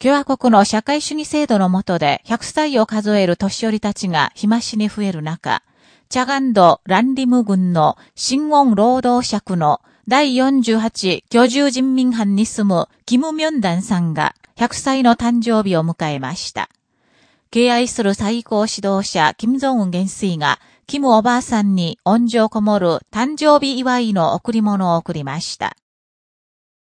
共和国の社会主義制度の下で100歳を数える年寄りたちが日増しに増える中、チャガンド・ランリム軍の新温労働者区の第48居住人民班に住むキム・ミョンダンさんが100歳の誕生日を迎えました。敬愛する最高指導者、キム金正ン元帥が、キムおばあさんに恩情こもる誕生日祝いの贈り物を贈りました。